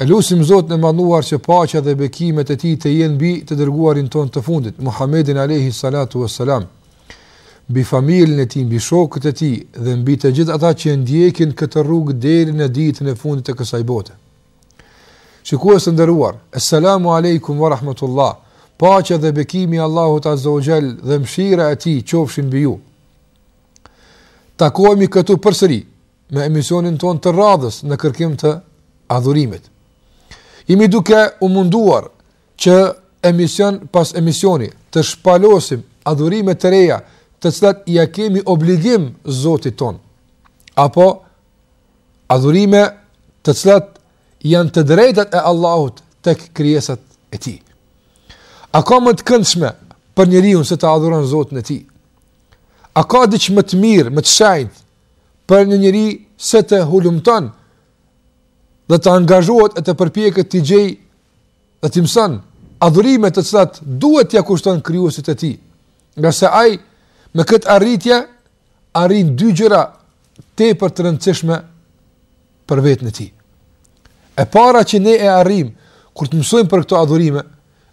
E lusim Zotin e Madhëruar që paqja dhe bekimet e Tij të jenë mbi të dërguarin tonë të fundit, Muhammedin alayhi salatu wassalam, mbi familjen e Tij, mbi shokët e Tij dhe mbi të gjithë ata që e ndjekin këtë rrugë deri në ditën e fundit të kësaj bote. Shikues të nderuar, Assalamu alaykum wa rahmatullah. Paqja dhe bekimi i Allahut azza wa jall dhe mëshira e Tij qofshin mbi ju. Takohemi këtu përsëri me emisionin tonë të radhës në kërkim të adhurimit. Jemi duke u munduar që emision pas emisioni të shpalosim adhurime të reja të cilat ia kemi obligim Zotit tonë. Apo adhurime të cilat janë të drejtat e Allahut tek krijesat e tij. A ka më të këndshme për njeriun se ta adhuron Zotin e tij? A ka diç më të mirë, më të shenjtë, për një njeri se të hulumton dhe të angazhohet e të përpjeket t'i gjejë dhe t'i mëson adhurime të cilat duhet t'ia kushton krijuesit të tij. Ngase ai me këtë arritje arrin dy gjëra tepër të rëndësishme për veten e tij. E para që ne e arrijmë kur të mësojmë për këto adhurime,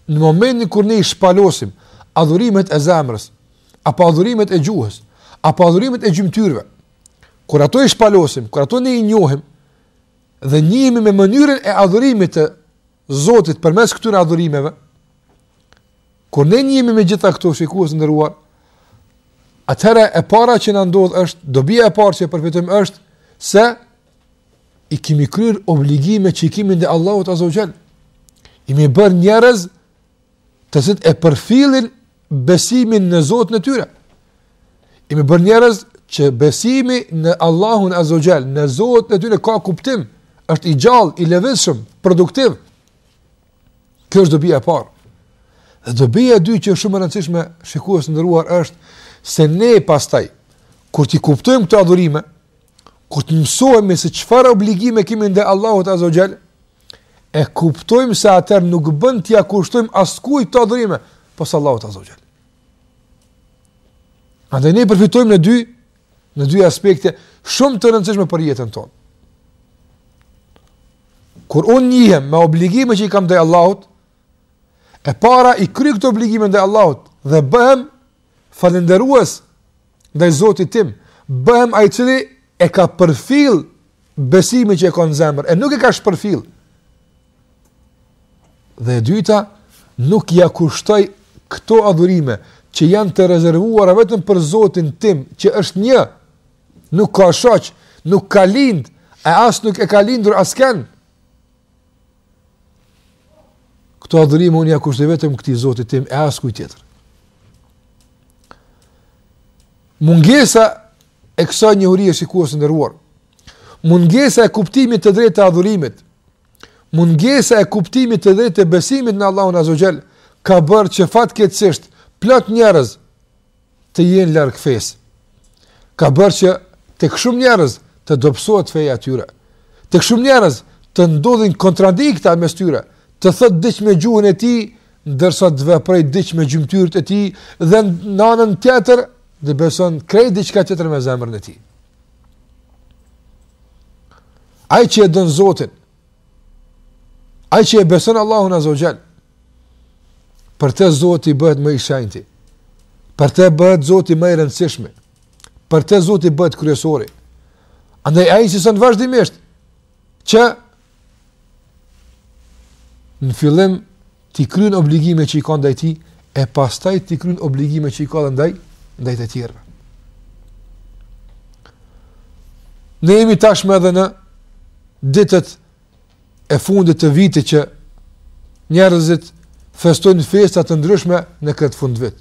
në momentin kur ne i shpalosim adhurimet e zemrës, apo adhurimet e gjuhës, apo adhurimet e gjymtyrëve. Kur ato i shpalosim, kur ato ne i njohim dhe njihemi me mënyrën e adhurimit të Zotit përmes këtyre adhurimeve, kur ne njihemi me gjitha këto shikues të nderuar, atëherë e para që na ndodh është, dobia e parë që e përfitojmë është se i kemi kryer obligime që i kemi ndaj Allahut Azza wa Jall. Jemi bërë njerëz të cilët e përfillin besimin në Zotin e tyre. Jemi bërë njerëz që besimi në Allahun Azza wa Jall, në Zotin e tyre ka kuptim, është i gjallë, i lëvizshëm, produktiv. Kjo është dobia e parë. Dhe dobia e dytë që është shumë e rëndësishme, shikues të nderuar është se ne pastaj kur t'i kuptojmë këto adhurime, Kur të mësohemi se çfarë obligime kemi ndaj Allahut Azza wa Jall, e kuptojmë se atëherë nuk bën t'ia kushtojmë askujt këto adhurime, pos Allahut Azza wa Jall. Andaj ne përfitojmë në dy, në dy aspekte shumë të rëndësishme për jetën tonë. Kur unë njihem me obligime që i kam ndaj Allahut, e para i kryej këto obligime ndaj Allahut dhe bëhem falënderues ndaj Zotit tim, bëhem ai i cili e ka përfill besimin që e ka në zemër, e nuk e ka shpërfill. Dhe e dyta, nuk ia kushtoj këto adhurime që janë të rezervuara vetëm për Zotin tim, që është një, nuk ka shoq, nuk ka lind, e as nuk e ka lindur askënd. Këto adhurime unë ia kushtoj vetëm këtij Zotit tim e askuj tjetër. Mungesa e kësaj njohurie shikues i nderuar. Mungesa e kuptimit të drejtë të adhurimit. Mungesa e kuptimit të drejtë të besimit në Allahun Azza wa Jall ka bërë që fatkeqësisht plot njerëz të jenë larg fesë. Ka bërë që tek shumë njerëz të dobësohet feja e tyre. Tek shumë njerëz të ndodhin kontradikta mes tyre, të thotë diç me gjuhën e tij, ndërsa të veprojë diç me gjymtyrët e tij dhe në anën tjetër të beson krejt diçka tjetër me zemrën e tij. Ai që e don Zotin, Ai që e beson Allahun Azza wa Jall, për të Zoti bëhet ma i shenjti. Për të bëhet Zoti ma i rëndësishmi. Për të Zoti bëhet kryesori. Andaj ai nxiton vazhdimisht që në fillim t'i kryen obligime që i ka ndaj tij, e pastaj t'i kryen obligime që i ka edhe ndaj të tjerëve. Ne jemi tashmë edhe në ditët e fundit të vitit që njerëzit festojnë festa të ndryshme në këtë fundvit.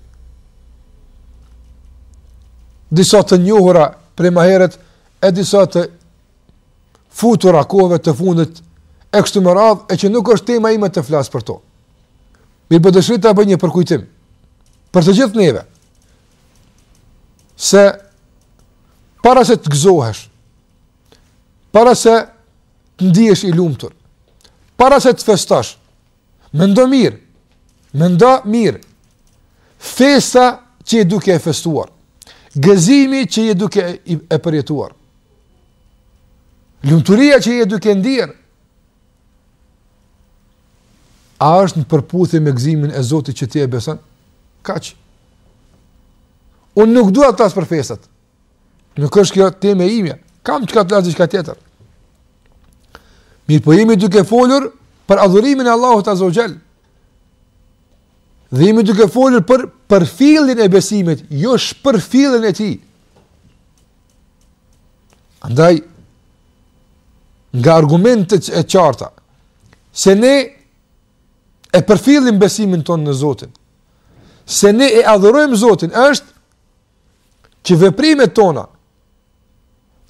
Disa të njohura prej ma herët, e disa të futura kohëve të fundit e kështu me radhë e që nuk është tema ime të flas për to. Mirëpo dëshiroj ta bëj një përkujtim për të gjithë neve. Se para se të gëzohesh, para se të ndihesh i lumtur, para se të festosh, Mendo mirë. Mendo mirë. Festa që je duke e festuar. Gëzimi që je duke e përjetuar. Lumturia që je duke ndier. A është në përputhje me gëzimin e Zotit që ti e beson? Kaq. Unë nuk dua të flas për festat. Nuk është kjo temë e imja. Kam çka të flas diqka tjetër. Mirëpo jemi duke folur për adhurimin e Allahut Azza wa Jall. Dhe jemi duke folur për përfilljen e besimit, jo shpërfilljen e tij. Andaj nga argumentet e qarta se ne e përfillim besimin tonë në Zotin. Se ne e adhurojmë Zotin është që veprimet tona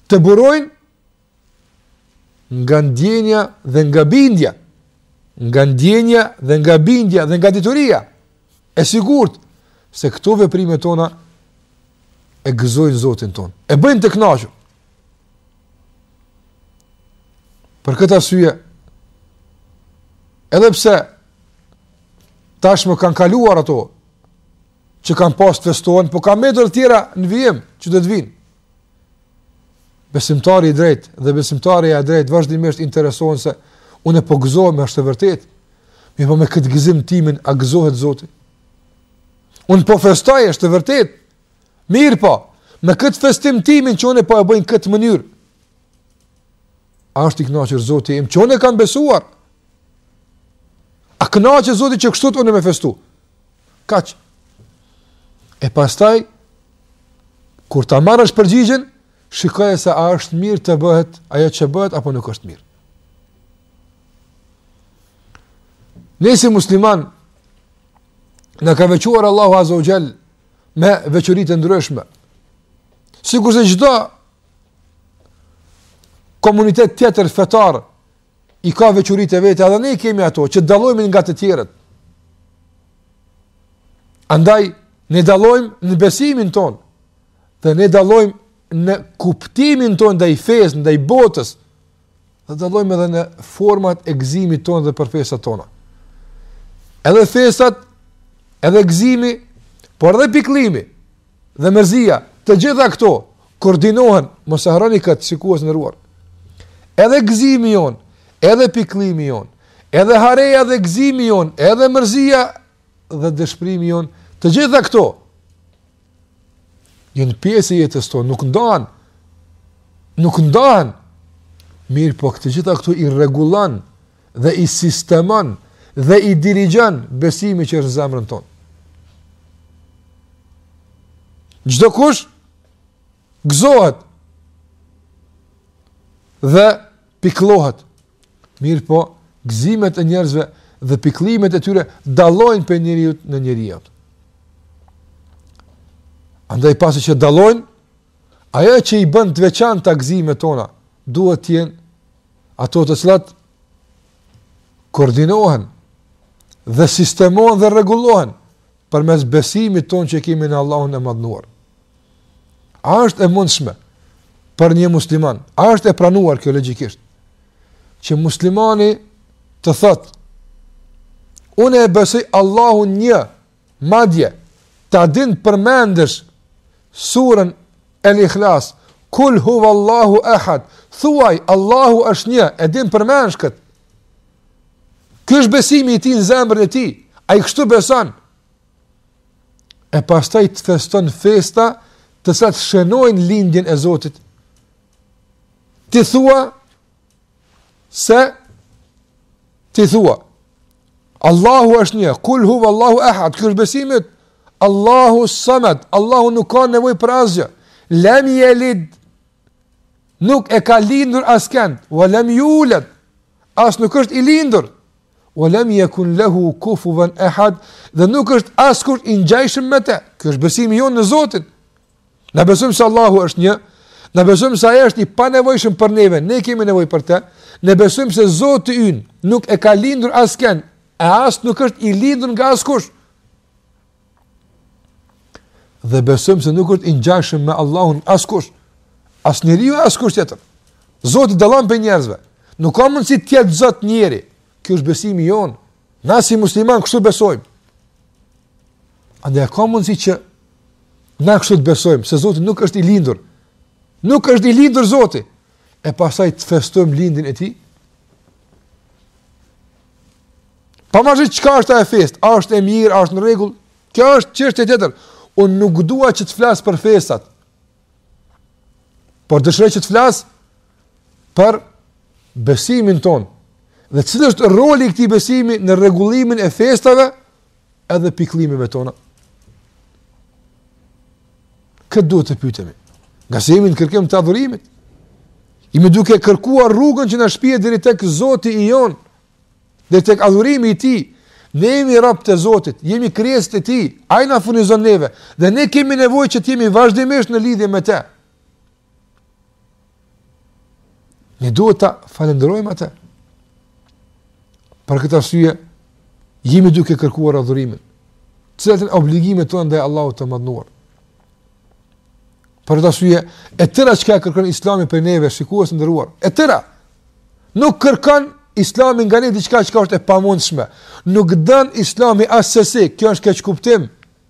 të burojnë nga ndjenja dhe nga bindja, nga ndjenja dhe nga bindja dhe nga dituria, e sigurt se këto veprimet tona e gëzojnë Zotin tonë, e bëjnë të knaqur. Për këtë arsye, edhe pse tashmë kanë kaluar ato, që kanë pas festohen, po ka edhe të tjera në vijim që do të vinë. Besimtari i drejtë dhe besimtarja e drejtë vazhdimisht interesohen se unë po gëzohem është e vërtetë. Mirëpo me këtë gëzim timin a gëzohet Zoti? Unë po festoj është e vërtetë. Mirëpo, me këtë festim timin që unë po e bëj në këtë mënyrë, A është i kënaqur Zoti im që unë kam besuar? A kënaqet Zoti që kështu unë më festu? Kaq? E pastaj kur ta marrësh përgjigjen, shikoje se a është mirë të bëhet ajo që bëhet apo nuk është mirë. Ne si muslimanë na ka veçuar Allahu azze ue xhel me veçoritë e ndryshme, sikurse çdo komunitet tjetër fetar i ka veçoritë e veta dhe ne i kemi ato që dallojmë nga të tjerët. Andaj ne dallojmë në besimin tonë dhe ne dallojmë në kuptimin tonë ndaj fesë, ndaj botës. Dhe dallojmë edhe në format e gëzimit tonë dhe për festat tona. Edhe festat, edhe gëzimi, por edhe pikëllimi dhe mërzia, të gjitha këto koordinohen, mos e harroni këtë shikues të nderuar. Edhe gëzimi jonë, edhe pikëllimi jonë, edhe hareja dhe gëzimi jonë, edhe mërzia dhe dëshpërimi jonë, të gjitha këto Janë pjesë e jetës tonë, nuk ndahen, nuk ndahen, mirëpo të gjitha këto i rregullon dhe i sistemon dhe i dirigjon besimi që është në zemrën tonë. Çdokush, gëzohet dhe pikëllohet Mirëpo, gëzimet e njerëzve dhe pikëllimet e tyre dallojnë prej njeriut në njeriut. Andaj pasi që dallojnë, ajo që i bën të veçanta gëzimet tona duhet të jenë ato të cilat koordinohen dhe sistemohen dhe rregullohen përmes besimit tonë që kemi në Allahun e Madhnuar. A është e mundshme për një musliman? A është e pranuar kjo logjikisht? Që muslimani të thotë Unë e besoj Allahun një, madje ta dinë përmendësh surën El-Ikhlas, kul huvallahu ahad, thuaj Allahu është një, e din përmendësh kët. Ky është besimi i tij në zemrën e tij. Ai kështu beson. E pastaj të feston festa të cilat shënojnë lindjen e Zotit. Ti thua, se ti thua Allahu është një, kul huve Allahu ehad, ky është besimi yt, Allahu samed, Allahu nuk ka nevoj për asgjë, lem jelid, nuk e ka lindur askend, ve lem juled, As nuk është i lindur. Ve lem jekun lehu kufuven ehad. Dhe nuk është askush i ngjashëm me te. Ky është besimi jonë në Zotin. Na besojmë se Allahu është një. Na besojmë se ai është i panevojshëm për neve. Ne kemi nevojë për te. Ne besojmë se Zoti ynë nuk e ka lindur askend, e as nuk është i lindur nga askush. Dhe besojmë se nuk është i ngjashëm me Allahun askush. As njeriu as kush tjetër. Zoti dallon prej njerëzve. Nuk ka mundësi të jetë Zot njeri. Ky është besimi jonë. Na si muslimanë kështu besojmë. A ka mundësi që na kështu të besojmë se Zoti nuk është i lindur. Nuk është i lindur Zoti. E pastaj të festojmë lindjen e tij. Pa marrë çka është ajo festë, a është e mirë, a është në rregull, kjo është çështje tjetër. Unë nuk dua që të flas për festat, por dëshiroj që të flas për besimin tonë. Dhe cili është roli i këtij besimi në rregullimin e festave, edhe pikëllimeve tona? Këtë duhet të pytemi. Ngase jemi në kërkim të adhurimit. Jemi duke kërkuar rrugën që na shpie deri tek Zoti i jonë, deri tek adhurimi i tij, ne jemi robtë e Zotit, jemi krijesat e tij, ai na furnizon neve, dhe ne kemi nevojë që të jemi vazhdimisht në lidhje me te. Ne duhet ta falënderojmë atë. Për këtë arsye jemi duke kërkuar adhurimin. Cilat janë obligimet tona ndaj Allahut të Madhnuar? Për këtë arsye, e tëra çka kërkon Islami prej neve, shikues të nderuar, e tëra nuk kërkon Islami nga ne diçka çka është e pamundshme. Nuk don Islami asesi, kjo është keqkuptim.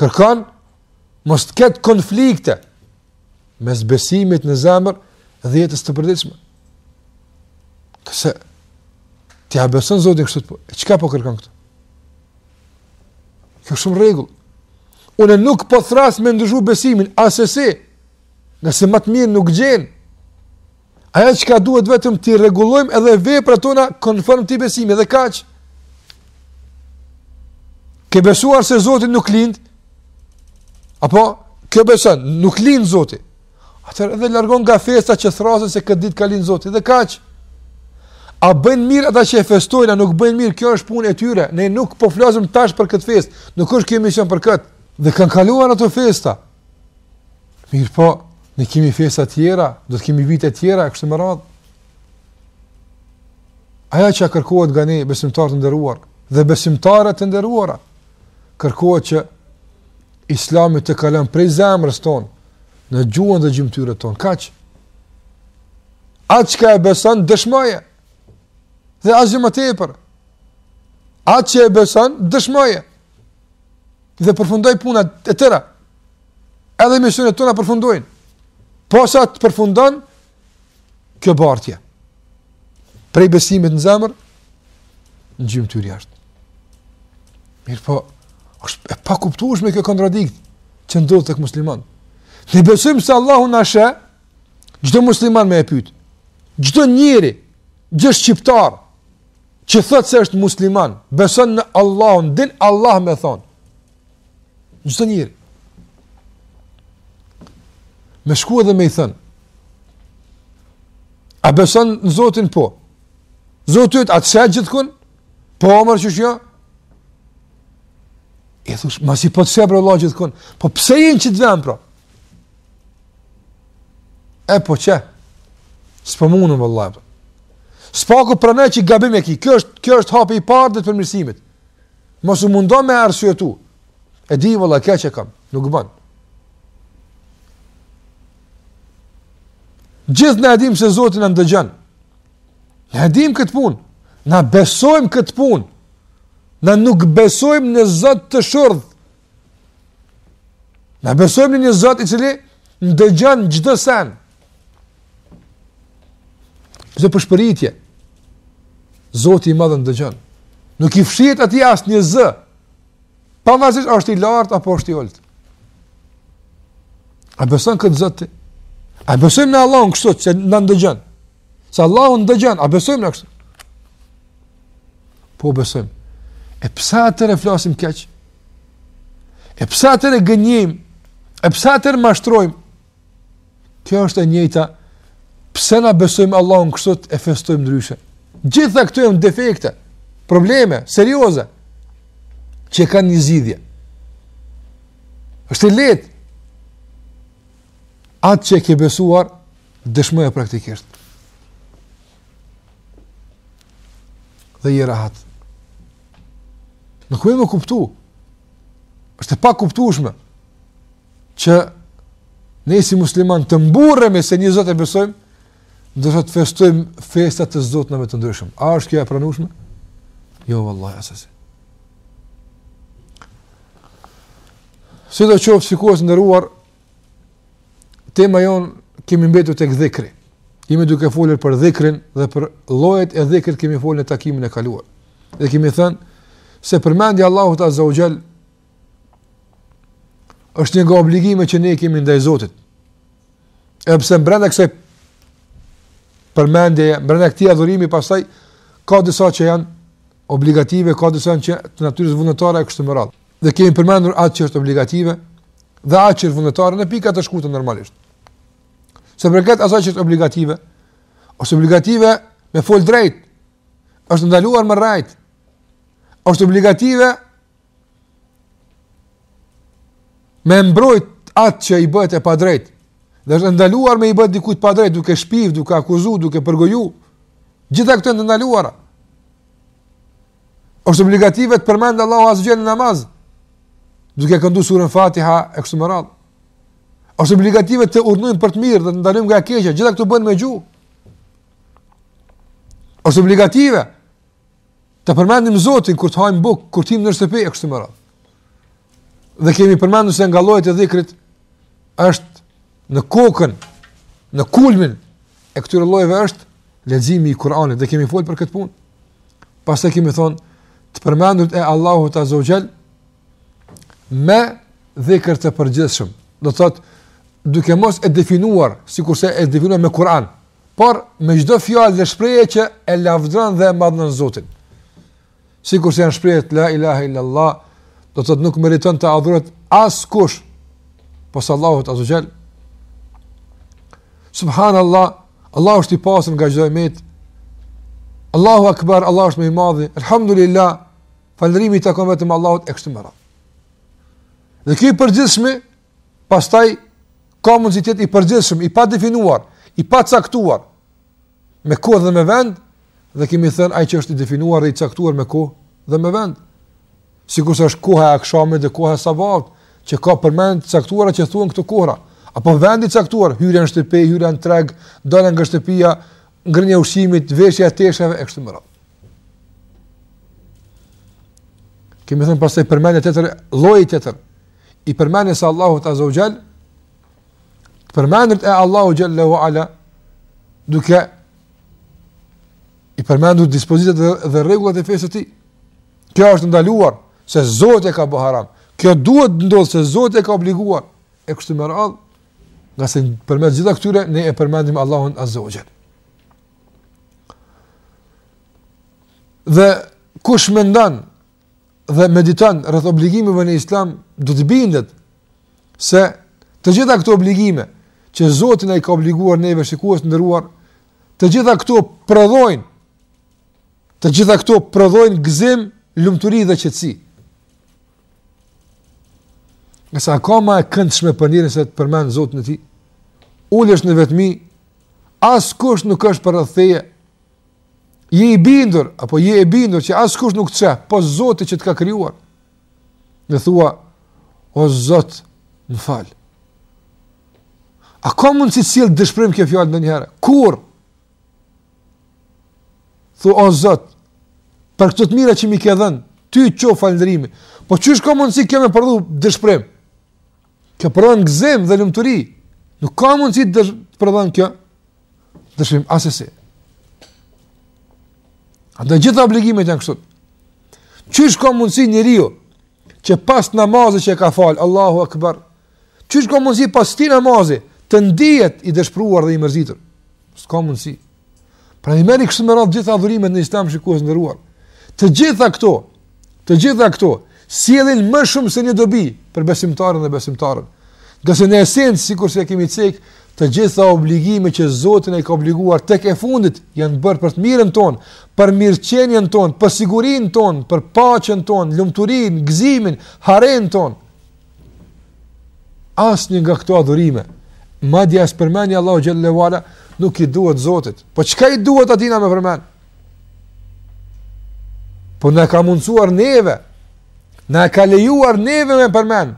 Kërkon mos të ketë konflikte mes besimit në zemër dhe jetës të përditshme. Nëse ti e beson Zotin kështu po, e çka po kërkon këtu? Kjo shumë n'rregull. Unë nuk po thrras me ndërru besimin, asesi. Nëse ma të mirë nuk gjen. Ajo çka duhet vetëm t'i rregullojmë edhe veprat tona konform atij besimi dhe kaq. Ke besuar se Zoti nuk lind, apo ke besuar, nuk lind Zoti. Atëherë edhe largohu nga festa që thërrasin se këtë dit ka lind Zoti dhe kaq. A bëjnë mirë ata që e festojnë, a nuk bëjnë mirë, kjo është punë e tyre. Ne nuk po flasim tash për këtë festë, nuk është ky emision për këtë. Dhe kanë kaluar ato festa, Mirëpo, ne kemi festa tjera, do të kemi vite tjera, e kështu me radhë. Ajo çka kërkohet nga ne besimtarë të nderuar, dhe besimtare të nderuara, kërkohet që islami të kalon prej zemrës tonë, në gjuhën dhe gjymtyrët tonë, kaq. Atë çka e beson, dëshmoje, dhe asgjo ma tepër. Atë që e beson, dëshmoje. dhe përfundoi puna e tëra. Edhe emisionet tona përfundojnë. Posa të përfundon kjo bartje. Prej besimit në zemër, në gjymtyrë jashtë. Mirëpo, është e pakuptueshme kjo kontradikt që ndodh tek muslimanët. Ne besojmë se Allahu na sheh, çdo musliman me e pytë, çdo njeri, çdo shqiptar, që thotë se është musliman, beson në Allahun, din Allah me thonë, çdo njeri, me shku edhe me i thënë, a beson në Zotin, po, Zoti a të sheh gjithkun, po more qysh jo, i thush, masi po të sheh bre Allahu gjithkun, po pse je në qit ven, pra, E po qe, s'po muna, vëllaj. Së paku prano që gabim e ki. Kjo është, kjo është hapi i parë drejt përmirësimit. Mos u mundo me arsyetu. E di, vëllaj, keq e kam. Nuk ban. Gjithë na e dimë se Zoti na ndëgjon. Na e dimë këtë punë. Na besojmë këtë punë. Na nuk besojmë në Zot të shurdh. Na besojmë në një Zot i cili ndëgjon çdo sen. Çdo pëshpëritje. Zoti i madh ndëgjon. Nuk i fshihet atij asnjë zë. Pavarësisht a është i lartë apo është i ulët. A beson këtë Zot? A besojmë në Allahun kështu që na ndëgjon? Se Allahu ndëgjon, a besojmë na kështu? Po besojmë. E pse atëre flasim keq? E pse atëre gënjim? E pse atëre mashtrojmë? Kjo është e njëjta. Pse na besojmë Allahun kështu e festojmë ndryshe? Gjitha këto janë defekte, probleme serioze që e kanë një zgjidhje. Është e lehtë. Atë që e ke besuar, dëshmoje praktikisht. Dhe je rahat. Nuk mujë me kuptu. është e pakuptushme që ne si musliman të mburremi se një Zot e besojmë, ndërsa të festojmë festat e zotnave të ndryshëm. A është kjo e pranueshme? Jo vallahi asesi. Sido qoftë, shikues të nderuar tema jonë kemi mbetur tek dhikri. Jemi duke folur për dhikrin dhe për llojet e dhikrit kemi folur në takimin e kaluar. Dhe kemi thënë se përmendja Allahut Azza wa Jall është një nga obligimet që ne kemi ndaj Zotit. Edhe pse brenda kësaj përmendje, brenda këtij adhurimi pastaj ka disa që janë obligative, ka disa që janë të natyrës vullnetare e kështu me radhë. Dhe kemi përmendur atë që është obligative dhe atë që është vullnetare në pika të shkurtëra normalisht. Sa i përket asaj që është obligative, është obligative me fol drejt. Është e ndaluar me rrejt. Është obligative me mbrojt atë që i bëhet e padrejtë. Dhe është e ndaluar me i bëhet dikujt padrejt, duke shpif, duke akuzu, duke përgoju. Gjitha këto janë të ndaluara. është obligative të përmendet Allahu Azza wa Jall në namaz, duke këndu surën Fatiha e kështu më radhë. është obligative të urdhnojmë për të mirë dhe të ndalojmë nga e keqja, gjitha këto bëhen me gjuhë. është obligative ta përmendim Zotin kur të hajmë bukë, kur të hyjmë në shtëpi e kështu me radhë. Dhe kemi përmendu se nga llojet e dhikrit është në kokën, në kulmin e këtyre llojeve është leximi i Kur'anit. Dhe kemi folë për këtë punë. Pastaj kemi thonë, të përmendurit e Allahut Azza wa Jall, me dhikër të përgjithshëm. Do të thotë, duke mos e definuar, sikurse e definuar me Kur'an, por me çdo fjalë dhe shprehje që e lavdron dhe e madhnon Zotin. Sikurse janë shprehjet la ilaha illa Allah, do të thotë nuk meriton të adhurohet askush pos Allahut Azza wa Jall. Subhanallah, Allahu është i pastër nga çdo e metë. Allahu akbar, Allahu është më i madhi. Alhamdulillah, falënderimi i takon vetëm Allahut e kështu me radhë. Dhe ky i përgjithshmi pastaj ka mundësi të jetë i përgjithshëm, i padefinuar, i pacaktuar me kohë dhe me vend, dhe kemi thënë ai që është i definuar dhe i caktuar me kohë dhe me vend. Sikurse është koha e akşamit dhe koha e sabahut, që ka përmendje të caktuara që thuhen në këto kohëra, apo vendi i caktuar, hyrja në shtëpi, hyrja në treg, dalja nga shtëpia, ngrënia e ushqimit, veshja e teshave e kështu me radhë. Kemi thënë pastaj përmendje tjetër, lloji tjetër i përmendjes së Allahut Azza wa Jall, të përmendurit e Allahu Jalla wa Ala, duke i përmendur dispozitat dhe, dhe rregullat e fesë të tij. Kjo është e ndaluar se Zoti e ka bërë haram. Kjo duhet të ndodhë se Zoti e ka obliguar e kështu me radhë, ngase përmes gjitha këtyre ne e përmendim Allahun Azza wa Jall. Dhe kush mendon dhe mediton rreth obligimeve në Islam, do të bindet se të gjitha këto obligime që Zoti na i ka obliguar neve shikues të nderuar, të gjitha këto prodhojnë të gjitha këto prodhojnë gëzim, lumturi dhe qetësi. E çka ka ma e këndshme për njeriun se të përmendë Zotin e tij, ulur është në vetmi, askush nuk është përreth teje, Je i bindur, apo je e bindur që askush nuk të sheh, pos Zotit që të ka krijuar. E thua, o Zot, më fal. A ka mundësi të sjellë dëshpërim kjo fjalë ndonjëherë? Kurrë. Thu, o Zot, për këto të mire që m'i ke dhënë, ty qoftë falënderimi, po qysh ka mundësi kjo me prodhu dëshpërim? Kjo prodhon gëzim dhe lumturi. Nuk ka mundësi të prodhon kjo dëshpërim, asesi. Andaj gjitha obligimet janë kështu. Qysh ka mundësi njeriu që pas namazi që e ka falë, Allahu Akbar, qysh ka mundësi pas atij namazi të ndihet i dëshpëruar dhe i mërzitur. S'ka mundësi. Prandaj merri kështu me radhë të gjitha adhurimet në Islam shikues të nderuar. Të gjitha këto, të gjitha këto, sjellin më shumë se një dobi për besimtarin dhe besimtaren. Ngase në esencë, sikurse e kemi cekë, të gjitha obligime që Zoti na i ka obliguar tek e fundit, janë bërë për të mirën tonë, për mirëqenien tonë, për sigurinë tonë, për paqen tonë, lumturinë, gëzimin, harenë tonë. Asnjë nga këto adhurime, madje as përmendja e Allahu xhalla ua ala nuk i duhet Zotit. Po çka i duhet atij na me përmend? Po na ka mundsuar neve, na ka lejuar neve me përmend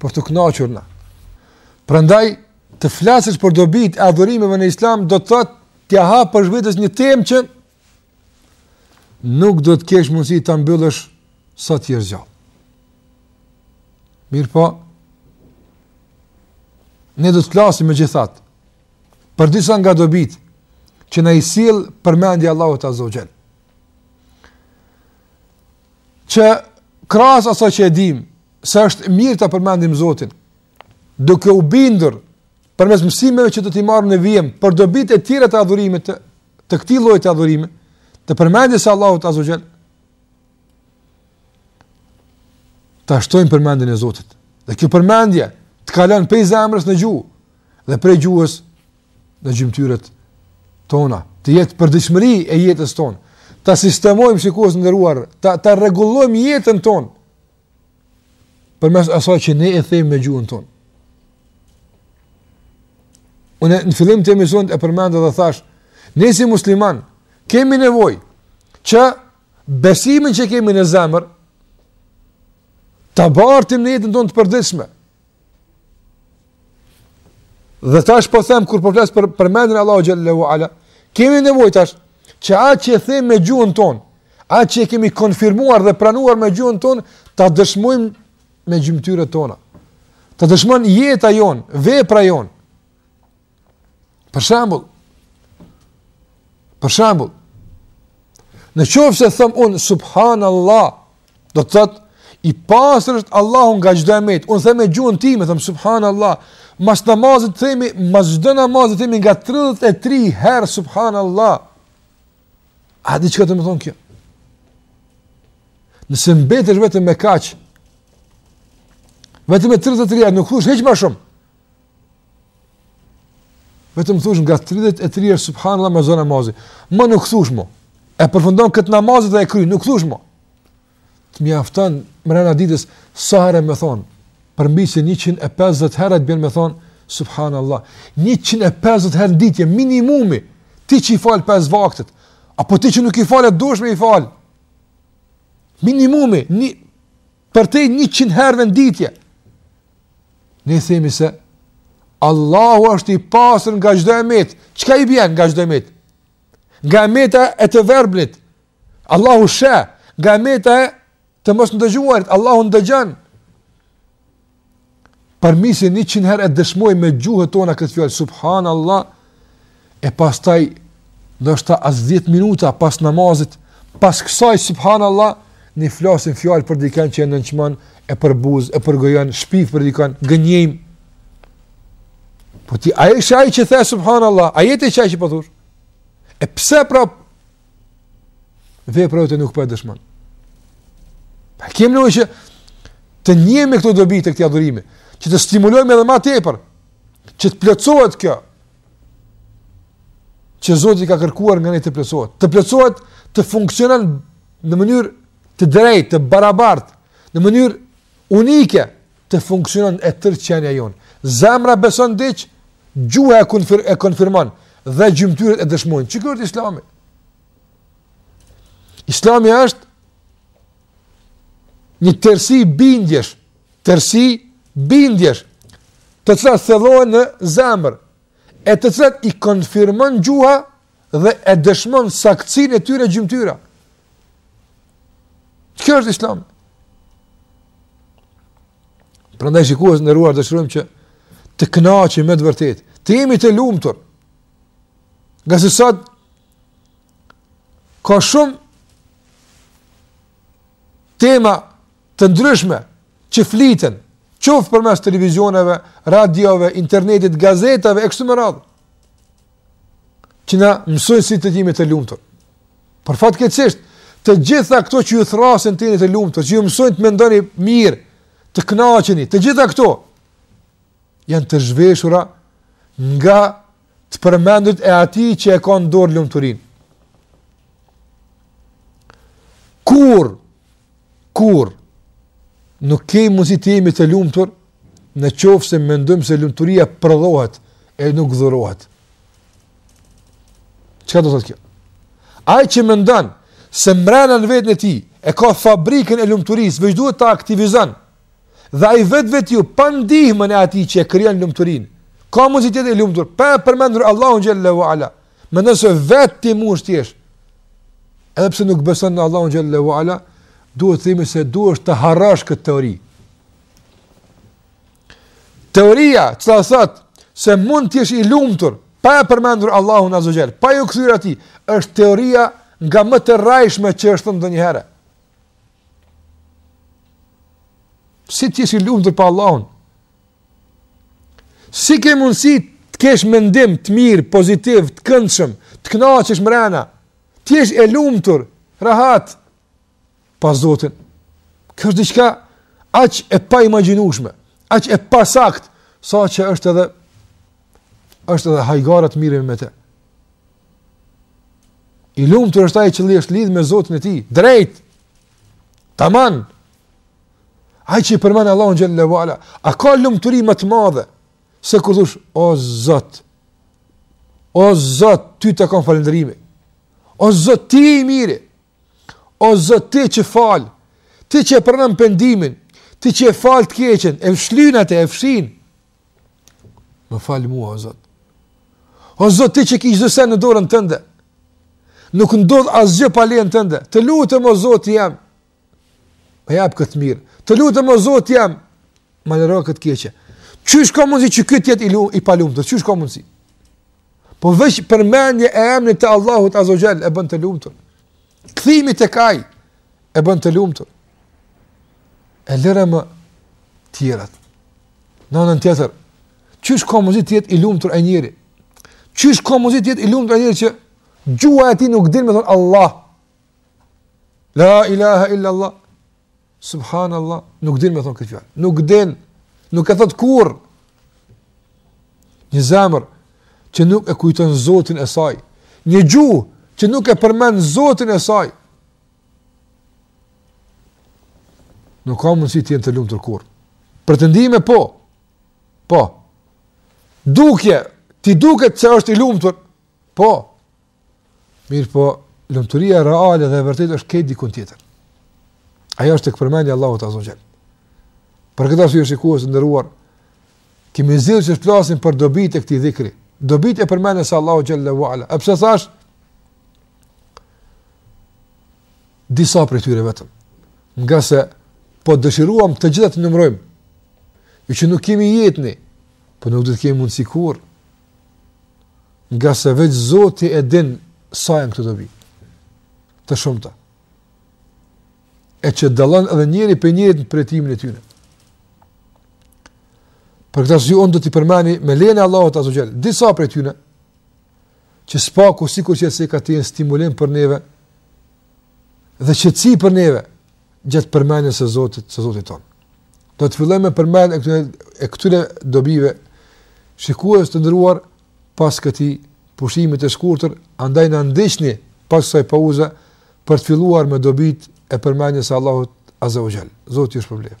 për t'u kënaqur na. Prandaj të flasësh për dobitë e adhurimeve në Islam do të thotë t'ia hapësh vetes një temë që nuk do të kesh mundësi ta mbyllesh sa të jesh gjallë. Mirëpo, ne do të flasim megjithatë, për disa nga dobitë, që na i sjell përmendja e Allahut Azza ve Xhel. Që krahas asaj që e dim, se është mirë ta përmendim Zotin, duke u bindur përmes mësimeve që do t'i marrim në vijim, për dobitë e tjera të adhurimit të të këtij lloji të adhurimit, të përmendjes së Allahut Azza ve Xhel. Ta shtojmë përmendjen e Zotit. Dhe kjo përmendje të kalon prej zemrës në gjuhë dhe prej gjuhës në gjymtyrët tona, të jetë përditshmëri e jetës tonë. Ta sistemojmë shikues të nderuar, ta ta rregullojmë jetën tonë përmes asaj që ne e themi me gjuhën tonë. Unë në fillim të emisionit e përmenda dhe thashë, ne si muslimanë kemi nevojë që besimin që kemi në zemër, ta bartim në jetën tonë të përditshme, Dhe tash po them kur po flas për përmendjen e Allahut xhel-le ve ala, kemi nevojë tash që atë që e themi me gjuhën tonë, atë që e kemi konfirmuar dhe pranuar me gjuhën tonë, ta dëshmojmë me gjymtyrët tona. Ta dëshmon jeta jonë, vepra jonë. Për shembull, për shembull, në qoftë se thom unë, subhanallah, do të thotë, i pastër është Allahu nga çdo e metë, unë them me gjuhën time thom, subhanallah, mas namazit themi, mas çdo namazit themi nga 33 herë, subhanallah, a di që ka të më thonë kjo? Nëse mbetesh vetëm me kaq, vetëm me 33 herë, nuk thush hiç ma shumë, Vetëm thush nga 33 herë subhanallah mas çdo namazi. Ma nuk thush mo. E përfundon këtë namazit dhe e kryn, nuk thush mo. Të mjafton mrena ditës sa herë me thonë, përmbi 150 herë të bjen me thonë subhanallah. 150 herë në ditë minimumi ti që i fal pesë vaktet. Apo ti që nuk i fal e duhesh me i fal. Minimumi, një përtej njëqind herëve në ditë. Ne themi se, Allahu është i pastër nga çdo e metë, çka i bjen nga çdo e metë? Nga e meta e të verbrit, Allahu sheh, nga e meta e të mos ndëgjuarit, Allahu ndëgjon, përmbi njëqind herë e dëshmojmë me gjuhët tona këtë fjalë, subhanallah, e pastaj, ndoshta as dhjetë minuta pas namazit, pas kësaj, subhanallah, ne flasim fjalë për dikën që e nënçmon, e përbuz, e përgojon, shpif për dikën, gënjen. Po ti, a ishe ai që the, subhanallah, a je ti ai që po thu? E pse pra dhe pra të nuk për po e dëshmon. A kemi nevojë që të njihemi me këto dobi të këtij adhurimi, që të stimulojme edhe ma tepër, që të plotësohet kjo, që Zoti ka kërkuar nga ne të plotësohet, të plotësohet të funksionon në mënyrë të drejtë, të barabartë, në mënyrë unike, të funksionon e tërë qenia jonë. Zemra beson diçka, gjuha e, konfir, e konfirman dhe gjymtyrët e dëshmojnë. Çka është islami? Islami është një tërësi bindjesh, tërësi bindjesh, të cilat thellohen në zemër, e të cilat i konfirmon gjuha dhe e dëshmon saktësinë e tyre gjymtyra. Kjo është Islam. Prandaj shikues të nderuar dëshirojmë që të kënaqemi me të vërtetë, të jemi të lumtur. Ngase sot ka shumë tema të ndryshme që fliten, qoftë përmes televizioneve, radiove, internetit, gazetave e kështu me radhë. që na mësojnë si të jemi të lumtur. Për fat keqësisht, të gjitha këto që ju thrrasin të jeni të lumtur, që ju mësojnë të mendoni mirë, të kënaqeni, të gjitha këto janë të zhveshura nga të përmendurit e atij që e ka në dorë lumturinë. Kur Kurrë nuk kemi mundësi të jemi të lumtur, në qoftë se mendojmë se lumturia prodhohet e nuk dhurohet. Çka do të thotë kjo? Ai që mendon se mrena në vetën e tij e ka fabrikën e lumturisë, veç duhet ta aktivizon. Dhe ai vetvetiu pa ndihmën e atij që e krijon lumturinë. Ka mundësi të jetë i lumtur pa përmendur Allahun xhel-le ue ala. Mendon se vetë ti mund të jesh. Edhe pse nuk beson në Allahun xhel-le ue ala, duhet të themi se duhet të harrosh këtë teori. Teoria që ta thot se mund të jesh i lumtur pa e përmendur Allahun azze ue xhel, pa iu kthyer atij, është teoria nga më të rrajshme që është thënë ndonjëherë. Si të jesh i lumtur pa Allahun? Si ke mundësi të kesh mendim të mirë, pozitiv, të këndshëm, të kënaqesh mrena, të jesh e lumtur, rahat pa Zotin. Kjo është diçka aq e paimagjinueshme, aq e pasaktë, saqë është edhe është edhe hajgare të merremi me të. I lumtur është ai që është lidh me Zotin e tij, drejt. Taman, Ai që e përmend Allahun xhele ue ala, a ka lumturi më të madhe se kur thush o Zot? O Zot, ty të takon falënderimi. O Zot, ti i miri. O Zot, ti që fal, ti që e pranon pendimin, ti që e fal të keqen, e fshlyn atë, e fshin. Më fal mua, o Zot. O Zot, ti që ke çdo sen në dorën tënde. Nuk ndodh asgjë pa lejen tënde. Të lutem o Zoti jem. Më jap këtë mirë. Të lutem o Zoti jem. Ma largo këtë keqe. Qysh ka mundsi që ky të jetë i lum i palumtur? Qysh ka mundsi? Po veç përmendje e emrit të Allahut Azze ue Xhel e bën të lumtur. Kthimi tek ai e bën të lumtur. E lëre më tjerat. Në anën tjetër, qysh ka mundsi të jetë i lumtur e njëri? Qysh ka mundsi të jetë i lumtur një njeri që gjuha e tij nuk din me thonë Allah? La ilaha illa Allah. Subhanallah, nuk din me thonë këtë fjalë. Nuk din, nuk e thotë kurr. Një zemër që nuk e kujton Zotin e saj, një gjuhë që nuk e përmend Zotin e saj. Nuk ka mundësi të jenë të lumtur kurr. Pretendime po. Po. Dukje, t'i duket se është i lumtur. Po. Mirëpo, lumturia reale dhe e vërtetë është krejt dikun tjetër. Ajo është tek përmendja e Allahut azze ue xhel. Për këtë arsye shikues të nderuar, kemi zgjedhur që të flasim për dobitë e këtij dhikri. Dobitë e përmendjes së Allahut xhele ue ala. E pse thashë disa prej tyre vetëm? Ngase po dëshiruam të gjithat t'i numërojmë, jo që nuk kemi jetën, po nuk do të kemi mundësi kurrë Ngase veç Zoti e din sa janë këto dobi. Të shumta. E që dallon edhe njeri prej njerit në përjetimin e tyne. Për këtë arsye unë do t'i përmendi me lejen e Allahut azze ue xhel, disa prej tyne, që s'paku sikur që thashë ka të jenë stimulim për neve, dhe qetësi për neve, gjatë përmendjes së Zotit, së Zotit tonë. Do të filloj me përmendjen e këtyre e këtyre dobive shikues të nderuar pas këtij pushimi të shkurtër, andaj na ndiqni pas kësaj pauze për të filluar me dobitë e përmendjes së Allahut Azze ue Xhel. Zoti ju shpërbleftë.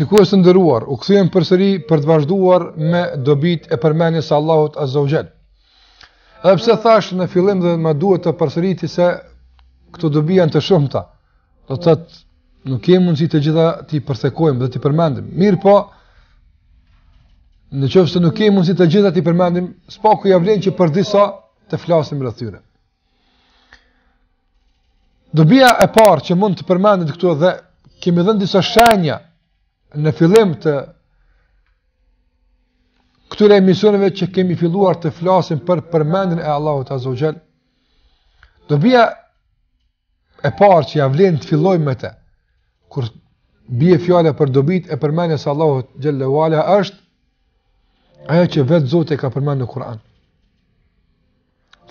Shikues të nderuar, u kthyem përsëri për të vazhduar me dobitë e përmendjes së Allahut Azza wa Jall. Edhe pse thash në fillim dhe më duhet të përsëris se këto dobi janë të shumta. Do të thotë, nuk kemi mundësi të gjitha t'i përthekojmë dhe t'i përmendim. Mirëpo, në qoftë se nuk kemi mundësi të gjitha t'i përmendim, së paku ia vlen që për disa të flasim rreth tyre. Dobia e parë që mund të përmendim këtu dhe kemi dhënë disa shenja në fillim të këtyre emisioneve që kemi filluar të flasim për përmendjen e Allahut Azza wa Jall. Dobia e parë që ia vlen të fillojmë me të. Kur bie fjala për dobitë e përmendjes së Allahut xhel-le ue ala është ajo që vetë Zoti ka përmendur në Kur'an.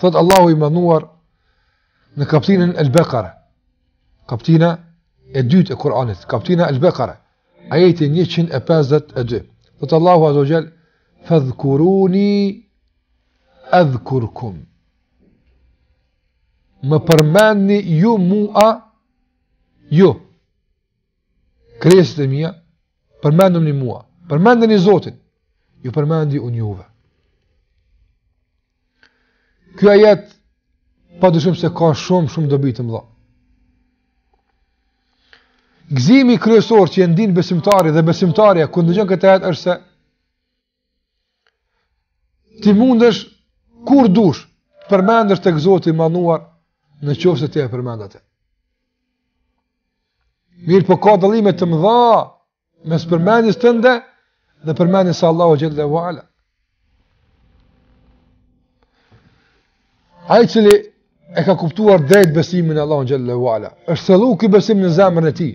Thotë Allahu i madhëruar në kaptinën Al-Baqara. Kaptina e dytë e Kur'anit, kaptina Al-Baqara, ajeti 152. Thotë Allahu azza wa xhal fadhkuruni adhkurkum. Më përmendni ju mua, ju, krijesat e mia, përmendni mua, përmendni Zotin, ju përmendi unë juve. Ky ajet, padyshim se ka shumë, shumë dobi të mëdha. Gzimi kryesor që e ndien besimtari dhe besimtarja, kur dëgjon këtë ajet është se, Ti mundesh kur dush të përmendesh tek Zoti i madhëruar në qoftë se ti e përmend atë. Mirëpo ka dallime të mëdha mes përmendjes tënde dhe përmendjes së Allahut Xhel-le ue Ala. Ai i cili e ka kuptuar drejt besimin në Allahun Xhel-le ue Ala, është thellu ky besim në zemrën e tij,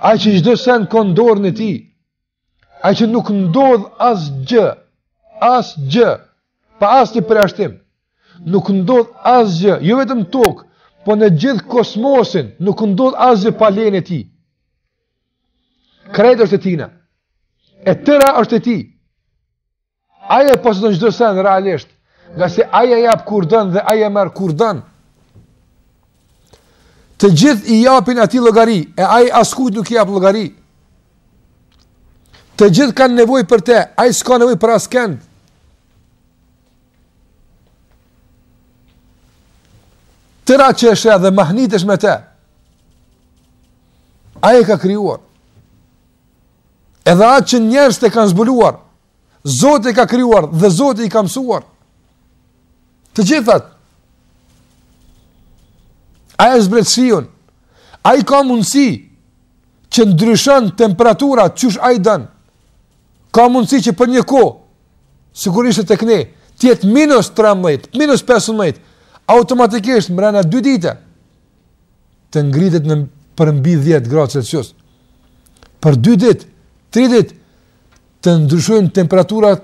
Ai që çdo send ka në dorën e tij. Ai që nuk ndodh asgjë, asgjë pa asnjë përjashtim. Nuk ndodh asgjë, jo vetëm në tokë, po në gjithë kosmosin nuk ndodh asgjë pa lejen e tij. Krejt është e tijna. E tëra është e tij. Ai e posedon çdo send, realisht. Ngase ai e jap kur don dhe ai e merr kur don. Të gjithë i japin atij llogari, e ai askujt nuk i jap llogari. Të gjithë kanë nevojë për te, ai s'ka nevojë për askend. Tëra që sheh edhe mahnitesh me te, ai e ka krijuar. Edhe atë që njerëzit e kanë zbuluar, Zoti e ka krijuar dhe Zoti i ka mësuar. Të gjitha. Ai e zbret shiun. Ai ka mundësi që ndryshon temperaturat qysh ai don. Ka mundësi që për një kohë sigurisht tek ne të jetë minus 13, minus 15 automatikisht mbrena 2 dite të ngritet për mbi 10 gradë Celsius. Për 2 ditë, 3 ditë të ndryshojnë temperaturat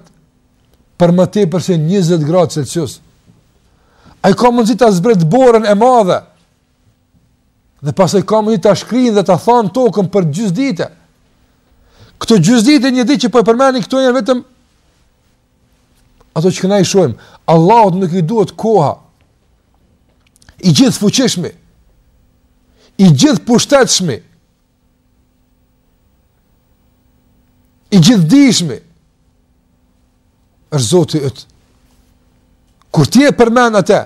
për më tepër se 20 gradë Celsius. Ai ka mundësi ta zbret borën e madhe. Dhe pastaj ka mundësi ta shkrin dhe ta than tokën për gjysë dite. Këto gjysë dite një ditë që po e përmendim këto janë vetëm ato që ne i shohim, Allahut nuk i duhet koha, i gjithëfuqishmi, i gjithëpushtetshmi, i gjithëdijshmi, është Zoti yt. Kur ti e përmend atë,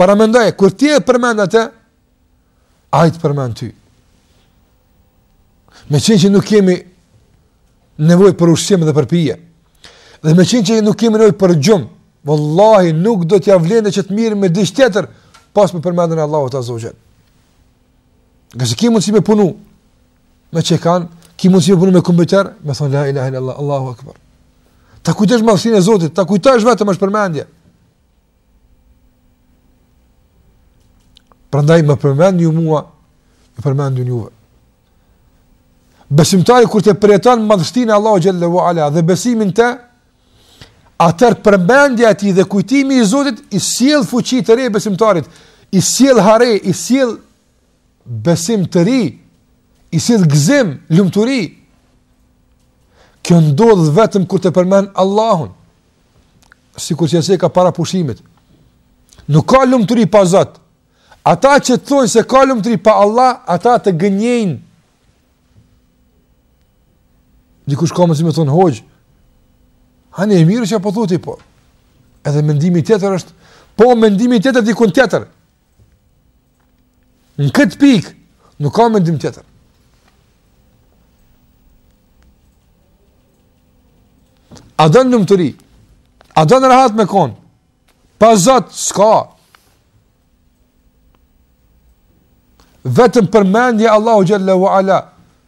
paramendoje, kur ti e përmend atë, Ai të përmend ty. Me qenë që nuk kemi nevojë për ushqim dhe për pije. Dhe me qenë që nuk kemi nevojë për gjumë, vallahi nuk do t'ia vlente që të merremi me diç tjetër pos me përmendjen e Allahut azza wa jall. Gjersa kemi mundësi me punu me çekan, kemi mundësi me punu me kompjuter, me thon la ilaha illallah, Allahu akbar. Ta kujtosh madhësinë e Zotit, ta kujtosh vetëm, është përmendje. Prandaj më përmendni ju mua, përmend unë juve. Besimtari kur t'e përjeton madhështinë e Allahu xhallahu ala dhe besimin në të, atëherë përmendja e tij dhe kujtimi i Zotit i sjell fuqi të re besimtarit, i sjell hare, i sjell besim të ri, i sjell gëzim, lumturi. Kjo ndodh vetëm kur t'e përmend Allahun. sikur që se ka para pushimit. Nuk ka lumturi pa Zot. Ata që thonë se ka lumturi pa Allah, ata të gënjejnë. Dikush ka mundësi me thonë hoxhë, ani e mirë ça po thu ti po. Edhe mendimi tjetër është po mendimi tjetër dikun tjetër. Në këtë pikë, nuk ka mendim tjetër. A don lumturi? A don rahat me konë? Pa zot, s'ka. Vetëm përmendje Allahu xhalla wa ala,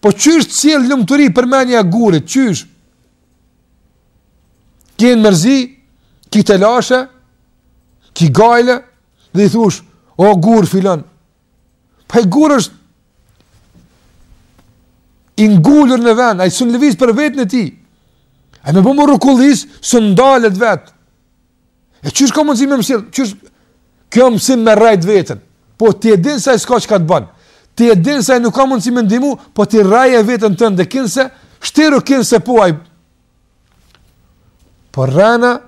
Po qysh të sjell lumturi përmendja e gurit, qysh? Ki mërzi, ki telashe, ki gajle, dhe i thush, o gur filan. Po ai gur është i ngulur në vend, ai s'un lëviz për veten e tij. Ai me bo me u rrokullis, s'un ndalet vetë. E qysh ka mundësi me m'sjell? Qysh kjo mësim me rrejt veten? Po ti e din se ai s'ka çka të bën. Ti e din se ai nuk ka mundësi me ndihmu, po ti rraje veten tënde kinse, shtiru kinse po ai. Po rrena,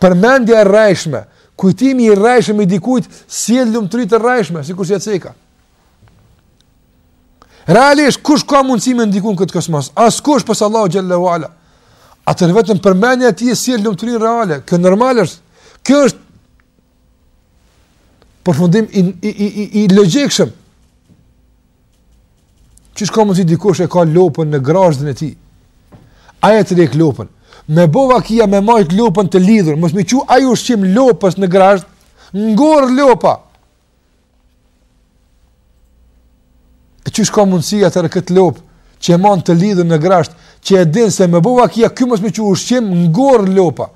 përmendja e rrejshme, kujtimi i rrejshëm i dikujt sjell lumturi të rrejshme, sikurse e ceka. Realisht, kush ka mundësi me ndiku në këtë kosmos? Askush pos Allahut xhel-le ue ala. Atëherë vetëm përmendja e tij e sjell lumturinë reale. Kjo normal është. Kjo është përfundim i, i, i, i, i logjikshëm. Qysh ka mundësi dikush e ka lopën në grazhdin e tij? Ai e tërheq lopën. Me bo vaki ai me majt lopën të lidhur. Mos me i çu ai ushqim lopës në grazhd, ngordh lopa. E qysh ka mundësi atëherë këtë lopë që e man të lidhun në grazhd, që e din se me bo vaki ai, kjo mos me çu ushqim ngordh lopa,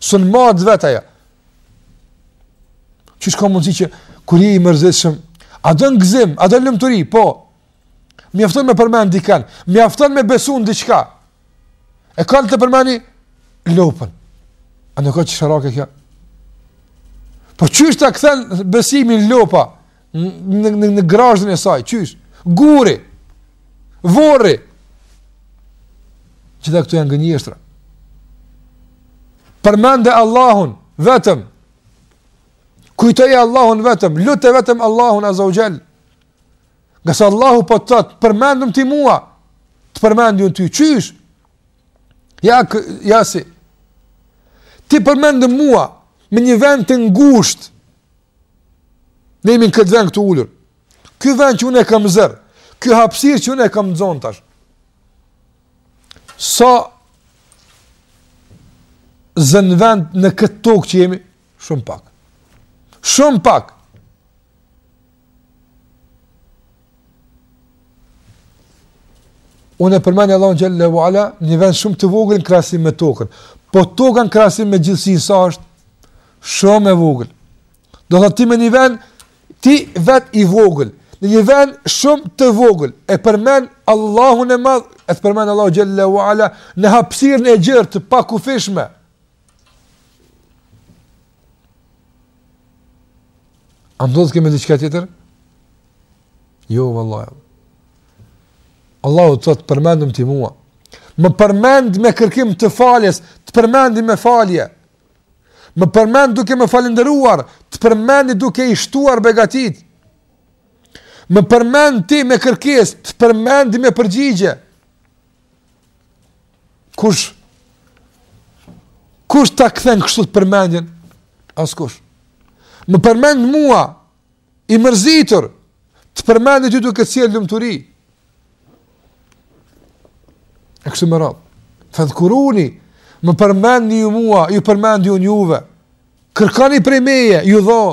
s'un mahet vetë ajo. Qysh ka mundësi që kur je i mërzitshëm, a don gëzim, a don lumturi, po, Mjafton me përmend dikënd, mjafton me besu në diçka. E kanë të përmendni lopën. A nuk është qesharake kjo? Po qysh ta kthen besimin lopa në në në grazhdin e saj, qysh. Guri. Vorri. Gjithë këto janë gënjeshtra. Përmende Allahun vetëm. Kujtoje Allahun vetëm, lute vetëm Allahun azze ue xhel. Ngase Allahu po të thotë, përmendëm ti mua, të përmendi unë ty, qysh? Ja, kë, ja si, ti përmendëm mua, me një vend të ngushtë, ne jemi në këtë vend këtu ulur, ky vend që unë e kam zërë, kjo hapësirë që unë e kam zonë tash, sa zën vend në këtë tokë që jemi, Shumë pak. Shumë pak. Unë e përmendi Allahun xhel-le ue ala, në një vend shumë të vogël në krahasim me tokën. Po toka në krahasim me gjithësinë sa është, shumë e vogël. Do thotë ti me një vend, ti vet i vogël, në një vend shumë të vogël, e përmen Allahun e madh, e të përmen Allahu xhel-le ue ala, në hapësirën e gjerë të pakufishme, A mund të kemi diçka tjetër? Jo, vallahi. Allahu thotë përmendëm ti mua. Më përmend me kërkim të faljes, të përmendi me falje. Më përmend duke më falënderuar, të përmendi duke i shtuar begatitë. Më përmend ti me kërkesë, të përmendi me përgjigje. Kush? Kush ta këthen kështu të përmendjen? Askush. Më përmend mua, i mërzitur, të përmendi ty duke të sjell lumturi. E kështu me radhë. Fedhkuruni, më përmendni ju mua, ju përmendi unë juve. Kërkoni prej meje, ju dhaj.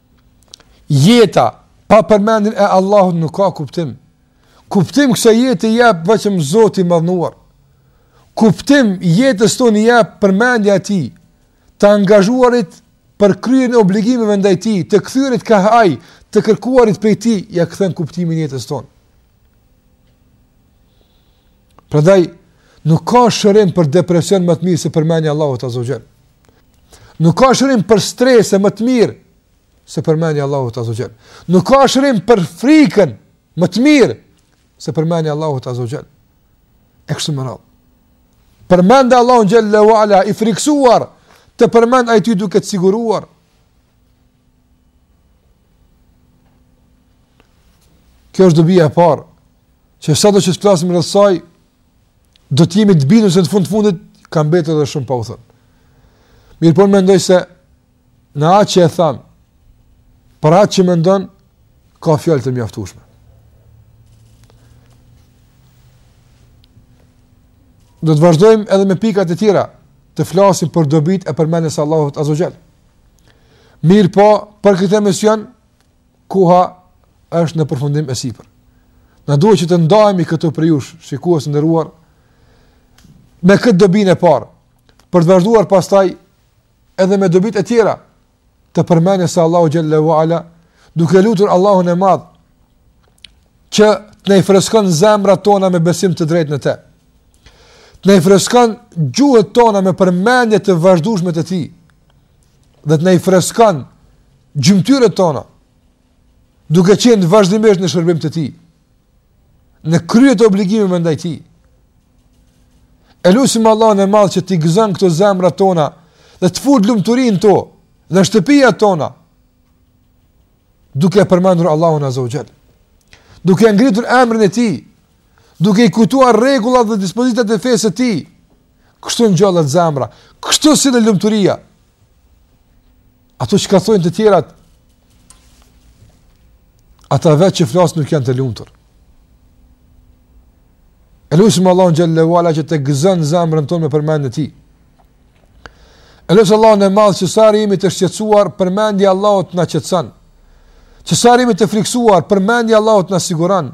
Jeta pa përmendjen e Allahut nuk ka kuptim. Kuptim kësaj jete i jep veçëm Zoti i Madhëruar. Kuptim jetës tonë i jep përmendja e Tij, të angazhuarit për kryerjen e obligimeve ndaj Tij, të kthyerit kah Ai, të kërkuarit prej Tij, ia kthen kuptimin jetës tonë. Prandaj nuk ka shërim për depresion më të mirë se përmendja e Allahut azze ve xhel. Nuk ka shërim për strese më të mirë se përmendja e Allahut azze ve xhel. Nuk ka shërim për frikën më të mirë se përmendja e Allahut azze ve xhel. E kështu me radhë. Përmende Allahun xhel-le ve ala i frikësuar të përmend ai ty duke të siguruar. Kjo është dobia e parë që sado që të flasim rreth saj, do të jemi të bindur se në fund të fundit ka mbetur edhe shumë pa u thënë. Mirëpo mendoj se në atë që e thamë, për atë që mendon, ka fjalë të mjaftushme. Do të vazhdojmë edhe me pikat e tjera, të flasim për dobitë e përmendjes së Allahut azze ve xhel. Mirëpo, për këtë emision, Koha është në përfundim e sipër. Na duhet që të ndajemi këtu prej jush, shikues të nderuar, me këtë dobinë e parë, për të vazhduar pastaj edhe me dobitë e tjera të përmendjes së Allahut xhel-le ve ala, duke lutur Allahun e Madh që të na i freskon zemrat tona me besim të drejtë në të. Të na i freskon gjuhët tona me përmendje të vazhdueshme të tij. dhe të na i freskon gjymtyrët tona duke qenë vazhdimisht në shërbim të tij në krye të obligimeve ndaj tij e lusim Allahun e madh që t'i gëzon këto zemra tona dhe të fut lumturinë n'to dhe shtëpitë tona duke përmendur Allahun azze ve xhel duke ngritur emrin e tij duke i kujtuar rregullat dhe dispozitat e fesë së tij Kështu ngjallet zemra, kështu vjen lumturia. Ato çka thojnë të tjerat, ata vetë që flasë nuk janë të lumtur. E lusim Allahun xhele ve ala që ta gëzon zemrën tonë me përmendjen e tij. E lusim Allahun e madh që sa herë jemi të shqetsuar, përmendja e Allahut të na qetëson. Që sa herë jemi të friksuar, përmendja e Allahut të na siguron.